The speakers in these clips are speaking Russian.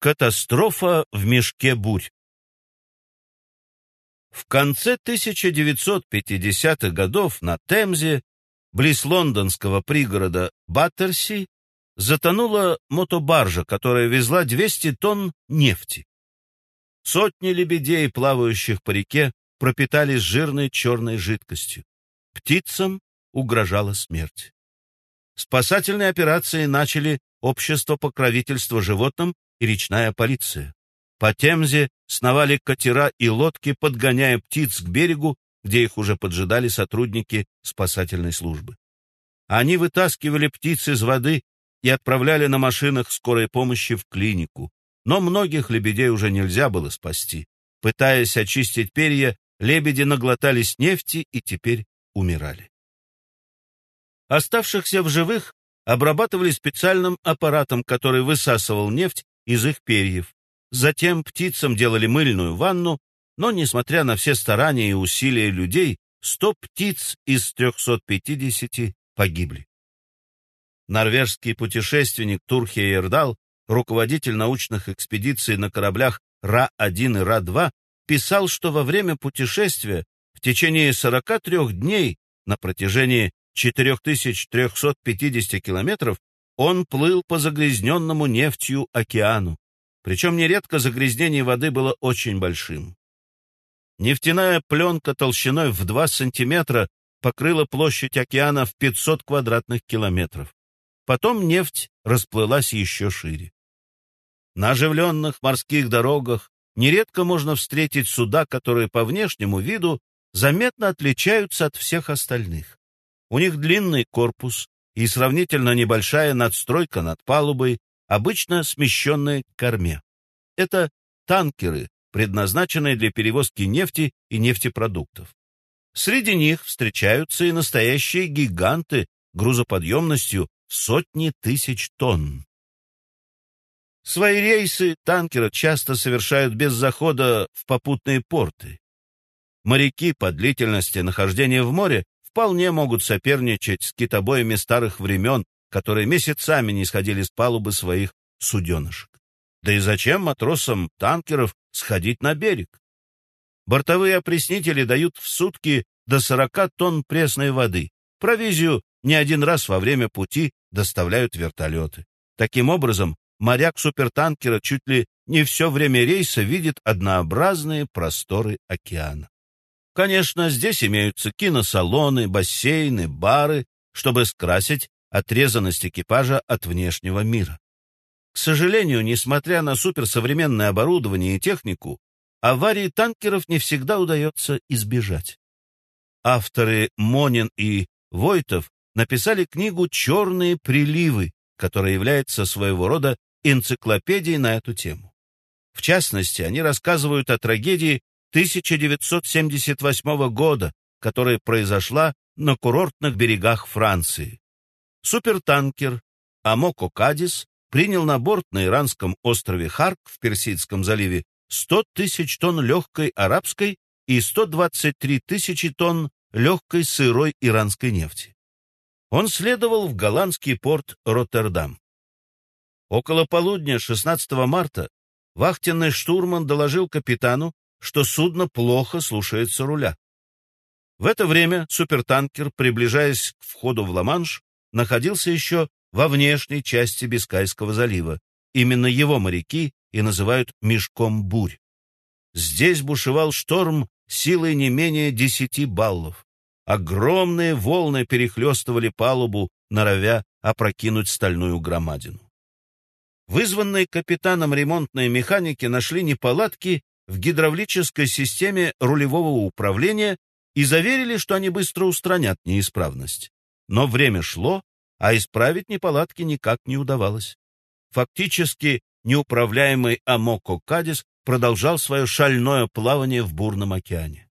Катастрофа в мешке бурь. В конце 1950-х годов на Темзе, близ лондонского пригорода Баттерси, затонула мотобаржа, которая везла 200 тонн нефти. Сотни лебедей, плавающих по реке, пропитались жирной черной жидкостью. Птицам угрожала смерть. Спасательные операции начали Общество покровительства животным и речная полиция. По Темзе сновали катера и лодки, подгоняя птиц к берегу, где их уже поджидали сотрудники спасательной службы. Они вытаскивали птиц из воды и отправляли на машинах скорой помощи в клинику. Но многих лебедей уже нельзя было спасти. Пытаясь очистить перья, лебеди наглотались нефти и теперь умирали. Оставшихся в живых обрабатывали специальным аппаратом, который высасывал нефть из их перьев. Затем птицам делали мыльную ванну, но, несмотря на все старания и усилия людей, 100 птиц из 350 погибли. Норвежский путешественник Турхе Ердал, руководитель научных экспедиций на кораблях Ра-1 и Ра-2, писал, что во время путешествия в течение 43 дней на протяжении 4350 километров он плыл по загрязненному нефтью океану. Причем нередко загрязнение воды было очень большим. Нефтяная пленка толщиной в 2 сантиметра покрыла площадь океана в 500 квадратных километров. Потом нефть расплылась еще шире. На оживленных морских дорогах нередко можно встретить суда, которые по внешнему виду заметно отличаются от всех остальных. У них длинный корпус и сравнительно небольшая надстройка над палубой, обычно смещенная к корме. Это танкеры, предназначенные для перевозки нефти и нефтепродуктов. Среди них встречаются и настоящие гиганты грузоподъемностью сотни тысяч тонн. Свои рейсы танкеры часто совершают без захода в попутные порты. Моряки по длительности нахождения в море вполне могут соперничать с китобоями старых времен, которые месяцами не сходили с палубы своих суденышек. Да и зачем матросам танкеров сходить на берег? Бортовые опреснители дают в сутки до 40 тонн пресной воды. Провизию не один раз во время пути доставляют вертолеты. Таким образом, моряк супертанкера чуть ли не все время рейса видит однообразные просторы океана. Конечно, здесь имеются киносалоны, бассейны, бары, чтобы скрасить отрезанность экипажа от внешнего мира. К сожалению, несмотря на суперсовременное оборудование и технику, аварии танкеров не всегда удается избежать. Авторы Монин и Войтов написали книгу «Черные приливы», которая является своего рода энциклопедией на эту тему. В частности, они рассказывают о трагедии 1978 года, которая произошла на курортных берегах Франции. Супертанкер Амоко Кадис принял на борт на иранском острове Харк в Персидском заливе 100 тысяч тонн легкой арабской и 123 тысячи тонн легкой сырой иранской нефти. Он следовал в голландский порт Роттердам. Около полудня 16 марта вахтенный штурман доложил капитану, что судно плохо слушается руля. В это время супертанкер, приближаясь к входу в Ла-Манш, находился еще во внешней части Бискайского залива. Именно его моряки и называют «мешком бурь». Здесь бушевал шторм силой не менее десяти баллов. Огромные волны перехлестывали палубу, норовя опрокинуть стальную громадину. Вызванные капитаном ремонтные механики нашли неполадки в гидравлической системе рулевого управления и заверили, что они быстро устранят неисправность. Но время шло, а исправить неполадки никак не удавалось. Фактически неуправляемый Амоко Кадис продолжал свое шальное плавание в бурном океане.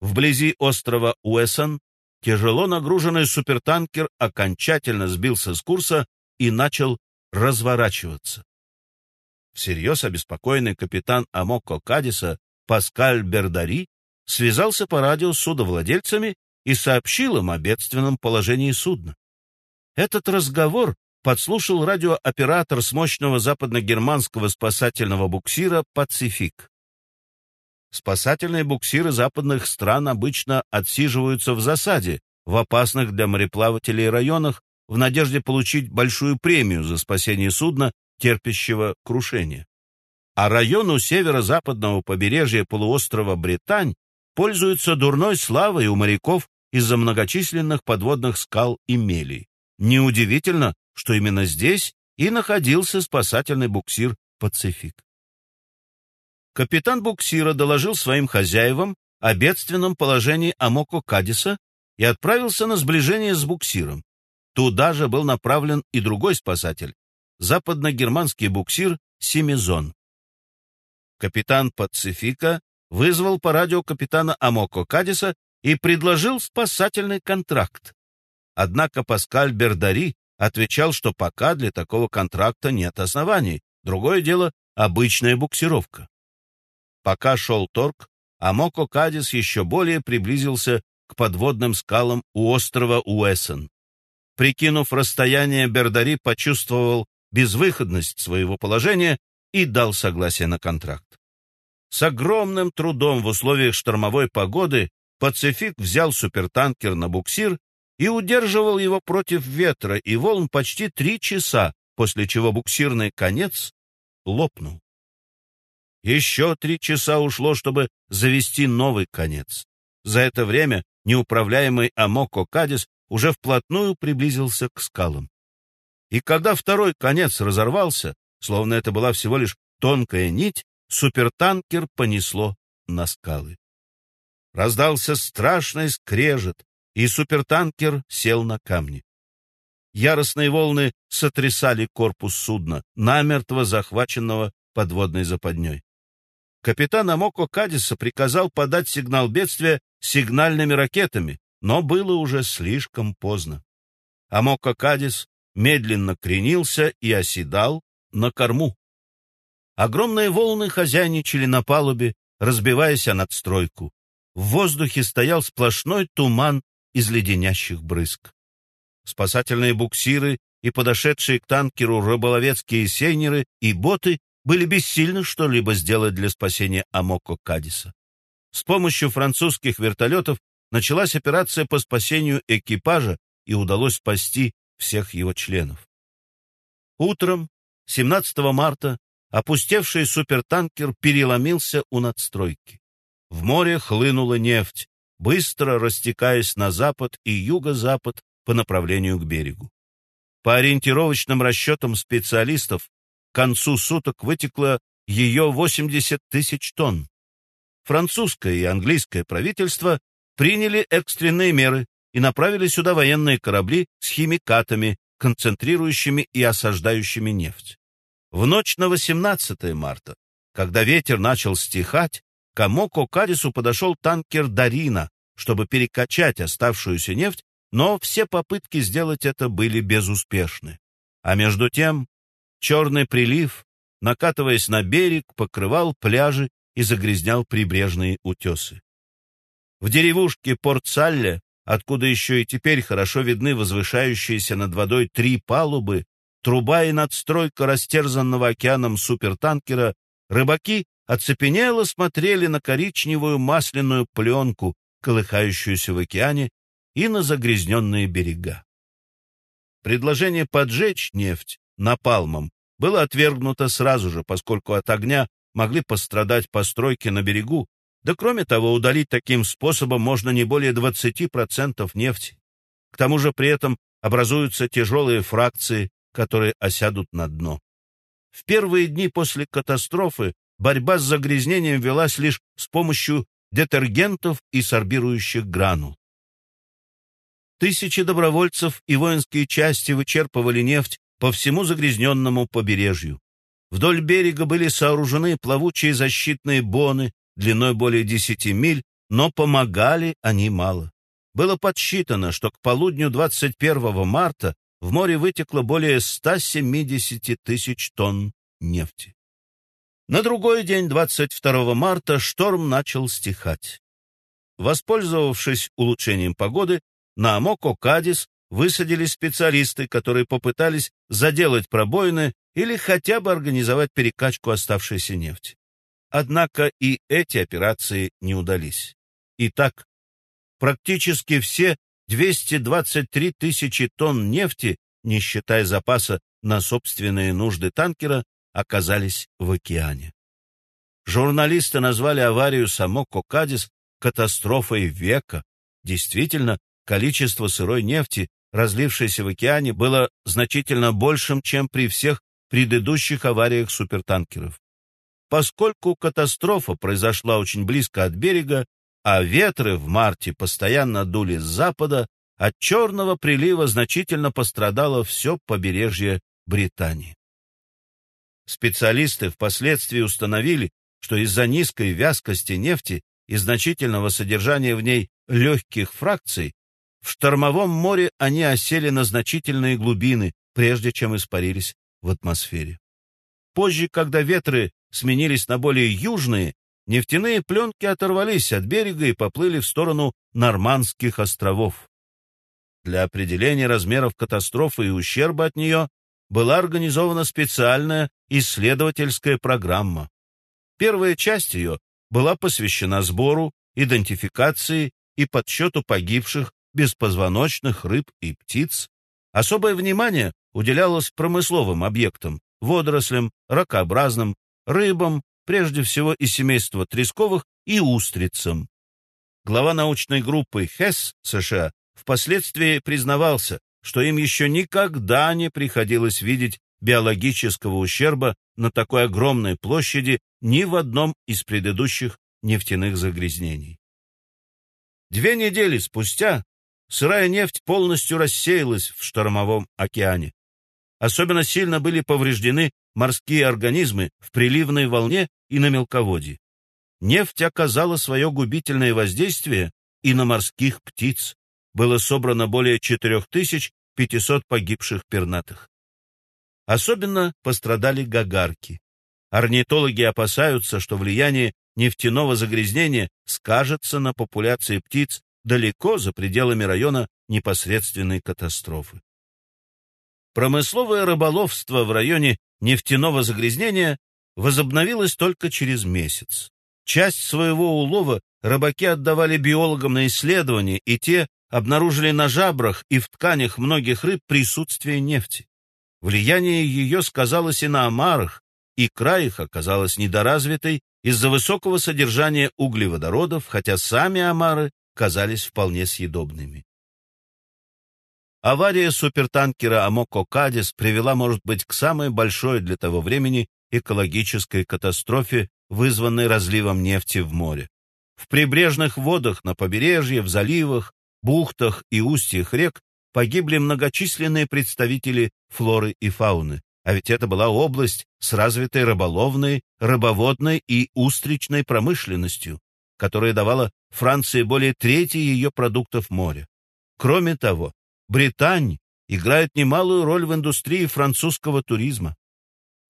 Вблизи острова Уэсон тяжело нагруженный супертанкер окончательно сбился с курса и начал разворачиваться. Всерьез обеспокоенный капитан Амоко Кадиса Паскаль Бердари связался по радио с судовладельцами и сообщил им о бедственном положении судна. Этот разговор подслушал радиооператор с мощного западногерманского спасательного буксира «Пацифик». Спасательные буксиры западных стран обычно отсиживаются в засаде в опасных для мореплавателей районах в надежде получить большую премию за спасение судна, терпящего крушение. А району северо-западного побережья полуострова Британь пользуется дурной славой у моряков из-за многочисленных подводных скал и мелей. Неудивительно, что именно здесь и находился спасательный буксир «Пацифик». Капитан буксира доложил своим хозяевам о бедственном положении Амоко Кадиса и отправился на сближение с буксиром. Туда же был направлен и другой спасатель, западно-германский буксир «Семизон». Капитан Пацифика вызвал по радио капитана Амоко Кадиса и предложил спасательный контракт. Однако Паскаль Бердари отвечал, что пока для такого контракта нет оснований. Другое дело — обычная буксировка. Пока шел торг, Амоко Кадис еще более приблизился к подводным скалам у острова Уэссен. Прикинув расстояние, Бердари почувствовал безвыходность своего положения и дал согласие на контракт. С огромным трудом в условиях штормовой погоды Пацифик взял супертанкер на буксир и удерживал его против ветра и волн почти три часа, после чего буксирный конец лопнул. Еще три часа ушло, чтобы завести новый конец. За это время неуправляемый Амоко Кадис уже вплотную приблизился к скалам. И когда второй конец разорвался, словно это была всего лишь тонкая нить, супертанкер понесло на скалы. Раздался страшный скрежет, и супертанкер сел на камни. Яростные волны сотрясали корпус судна, намертво захваченного подводной западней. Капитан Амоко Кадиса приказал подать сигнал бедствия сигнальными ракетами, но было уже слишком поздно. Амоко Кадис медленно кренился и оседал на корму. Огромные волны хозяйничали на палубе, разбиваясь о надстройку. В воздухе стоял сплошной туман из леденящих брызг. Спасательные буксиры и подошедшие к танкеру рыболовецкие сейнеры и боты были бессильны что-либо сделать для спасения Амоко Кадиса. С помощью французских вертолетов началась операция по спасению экипажа и удалось спасти всех его членов. Утром 17 марта опустевший супертанкер переломился у надстройки. В море хлынула нефть, быстро растекаясь на запад и юго-запад по направлению к берегу. По ориентировочным расчетам специалистов, к концу суток вытекло ее 80 тысяч тонн. Французское и английское правительство приняли экстренные меры и направили сюда военные корабли с химикатами, концентрирующими и осаждающими нефть. В ночь на 18 марта, когда ветер начал стихать, к Амоко Кадису подошел танкер «Дарина», чтобы перекачать оставшуюся нефть, но все попытки сделать это были безуспешны. А между тем черный прилив, накатываясь на берег, покрывал пляжи и загрязнял прибрежные утесы. В деревушке Порт-Салле, откуда еще и теперь хорошо видны возвышающиеся над водой три палубы, труба и надстройка растерзанного океаном супертанкера, рыбаки оцепенело смотрели на коричневую масляную пленку, колыхающуюся в океане, и на загрязненные берега. Предложение поджечь нефть напалмом было отвергнуто сразу же, поскольку от огня могли пострадать постройки на берегу, да кроме того, удалить таким способом можно не более 20% нефти. К тому же при этом образуются тяжелые фракции, которые осядут на дно. В первые дни после катастрофы борьба с загрязнением велась лишь с помощью детергентов и сорбирующих гранул. Тысячи добровольцев и воинские части вычерпывали нефть по всему загрязненному побережью. Вдоль берега были сооружены плавучие защитные боны длиной более 10 миль, но помогали они мало. Было подсчитано, что к полудню 21 марта в море вытекло более 170 тысяч тонн нефти. На другой день, 22 марта, шторм начал стихать. Воспользовавшись улучшением погоды, на Амоко Кадис высадились специалисты, которые попытались заделать пробоины или хотя бы организовать перекачку оставшейся нефти. Однако и эти операции не удались. Итак, практически все 223 тысячи тонн нефти, не считая запаса на собственные нужды танкера, оказались в океане. Журналисты назвали аварию само Кокадис катастрофой века. Действительно, количество сырой нефти, разлившейся в океане, было значительно большим, чем при всех предыдущих авариях супертанкеров. Поскольку катастрофа произошла очень близко от берега, а ветры в марте постоянно дули с запада, от черного прилива значительно пострадало все побережье Британии. Специалисты впоследствии установили, что из-за низкой вязкости нефти и значительного содержания в ней легких фракций, в штормовом море они осели на значительные глубины, прежде чем испарились в атмосфере. Позже, когда ветры сменились на более южные, нефтяные пленки оторвались от берега и поплыли в сторону Нормандских островов. Для определения размеров катастрофы и ущерба от нее была организована специальная исследовательская программа. Первая часть ее была посвящена сбору, идентификации и подсчету погибших беспозвоночных рыб и птиц. Особое внимание уделялось промысловым объектам, водорослям, ракообразным, рыбам, прежде всего из семейства тресковых, и устрицам. Глава научной группы ХЭС США впоследствии признавался, что им еще никогда не приходилось видеть биологического ущерба на такой огромной площади ни в одном из предыдущих нефтяных загрязнений. Две недели спустя сырая нефть полностью рассеялась в штормовом океане. Особенно сильно были повреждены морские организмы в приливной волне и на мелководье. Нефть оказала свое губительное воздействие и на морских птиц. Было собрано более 4500 погибших пернатых. Особенно пострадали гагарки. Орнитологи опасаются, что влияние нефтяного загрязнения скажется на популяции птиц далеко за пределами района непосредственной катастрофы. Промысловое рыболовство в районе нефтяного загрязнения возобновилось только через месяц. Часть своего улова рыбаки отдавали биологам на исследование, и те обнаружили на жабрах и в тканях многих рыб присутствие нефти. Влияние ее сказалось и на омарах, и край их оказалась недоразвитой из-за высокого содержания углеводородов, хотя сами омары казались вполне съедобными. Авария супертанкера Амоко Кадис привела, может быть, к самой большой для того времени экологической катастрофе, вызванной разливом нефти в море. В прибрежных водах, на побережье, в заливах, бухтах и устьях рек погибли многочисленные представители флоры и фауны, а ведь это была область с развитой рыболовной, рыбоводной и устричной промышленностью, которая давала Франции более трети ее продуктов моря. Кроме того, Британь играет немалую роль в индустрии французского туризма.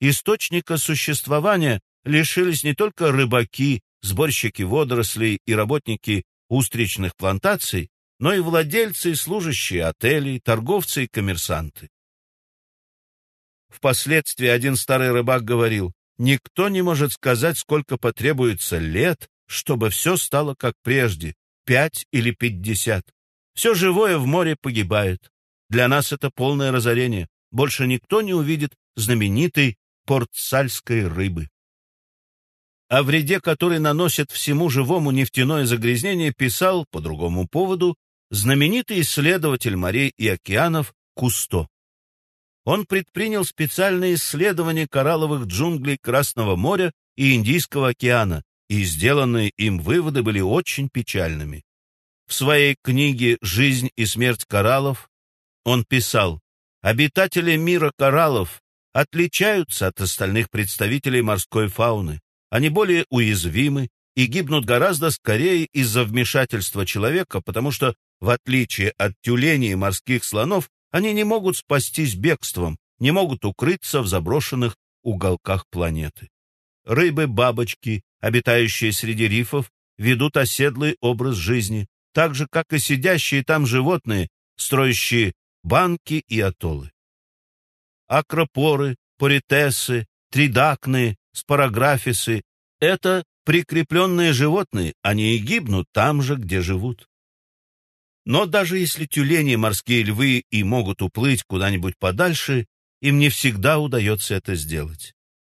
Источника существования лишились не только рыбаки, сборщики водорослей и работники устричных плантаций, но и владельцы и служащие отелей, торговцы и коммерсанты. Впоследствии один старый рыбак говорил, никто не может сказать, сколько потребуется лет, чтобы все стало как прежде, пять или пятьдесят. Все живое в море погибает. Для нас это полное разорение. Больше никто не увидит знаменитой портсальской рыбы. О вреде, который наносит всему живому нефтяное загрязнение, писал по другому поводу знаменитый исследователь морей и океанов Кусто. Он предпринял специальные исследования коралловых джунглей Красного моря и Индийского океана, и сделанные им выводы были очень печальными. В своей книге «Жизнь и смерть кораллов» он писал, «Обитатели мира кораллов отличаются от остальных представителей морской фауны. Они более уязвимы и гибнут гораздо скорее из-за вмешательства человека, потому что, в отличие от тюленей и морских слонов, они не могут спастись бегством, не могут укрыться в заброшенных уголках планеты. Рыбы-бабочки, обитающие среди рифов, ведут оседлый образ жизни, так же, как и сидящие там животные, строящие банки и атоллы. Акропоры, поритесы, тридакны, спараграфисы — это прикрепленные животные, они и гибнут там же, где живут. Но даже если тюлени, морские львы и могут уплыть куда-нибудь подальше, им не всегда удается это сделать.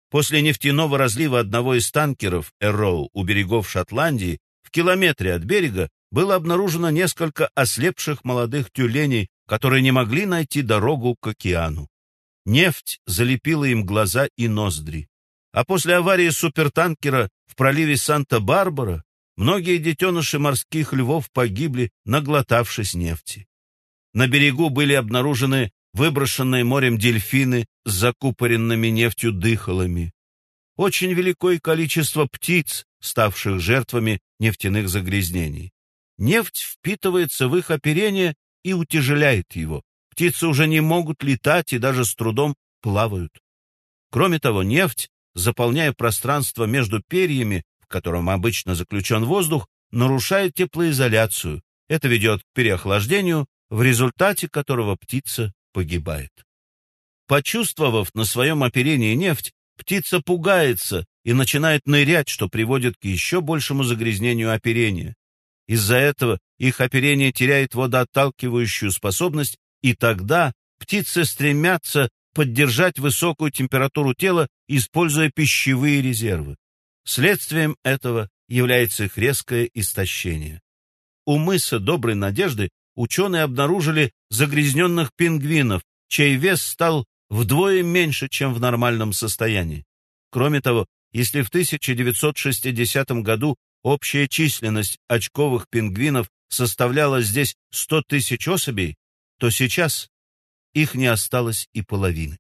После нефтяного разлива одного из танкеров «Эрроу» у берегов Шотландии в километре от берега было обнаружено несколько ослепших молодых тюленей, которые не могли найти дорогу к океану. Нефть залепила им глаза и ноздри. А после аварии супертанкера в проливе Санта-Барбара многие детеныши морских львов погибли, наглотавшись нефти. На берегу были обнаружены выброшенные морем дельфины с закупоренными нефтью дыхалами. Очень великое количество птиц, ставших жертвами нефтяных загрязнений. Нефть впитывается в их оперение и утяжеляет его. Птицы уже не могут летать и даже с трудом плавают. Кроме того, нефть, заполняя пространство между перьями, в котором обычно заключен воздух, нарушает теплоизоляцию. Это ведет к переохлаждению, в результате которого птица погибает. Почувствовав на своем оперении нефть, птица пугается и начинает нырять, что приводит к еще большему загрязнению оперения. Из-за этого их оперение теряет водоотталкивающую способность, и тогда птицы стремятся поддержать высокую температуру тела, используя пищевые резервы. Следствием этого является их резкое истощение. У мыса Доброй Надежды ученые обнаружили загрязненных пингвинов, чей вес стал вдвое меньше, чем в нормальном состоянии. Кроме того, если в 1960 году общая численность очковых пингвинов составляла здесь 100 тысяч особей, то сейчас их не осталось и половины.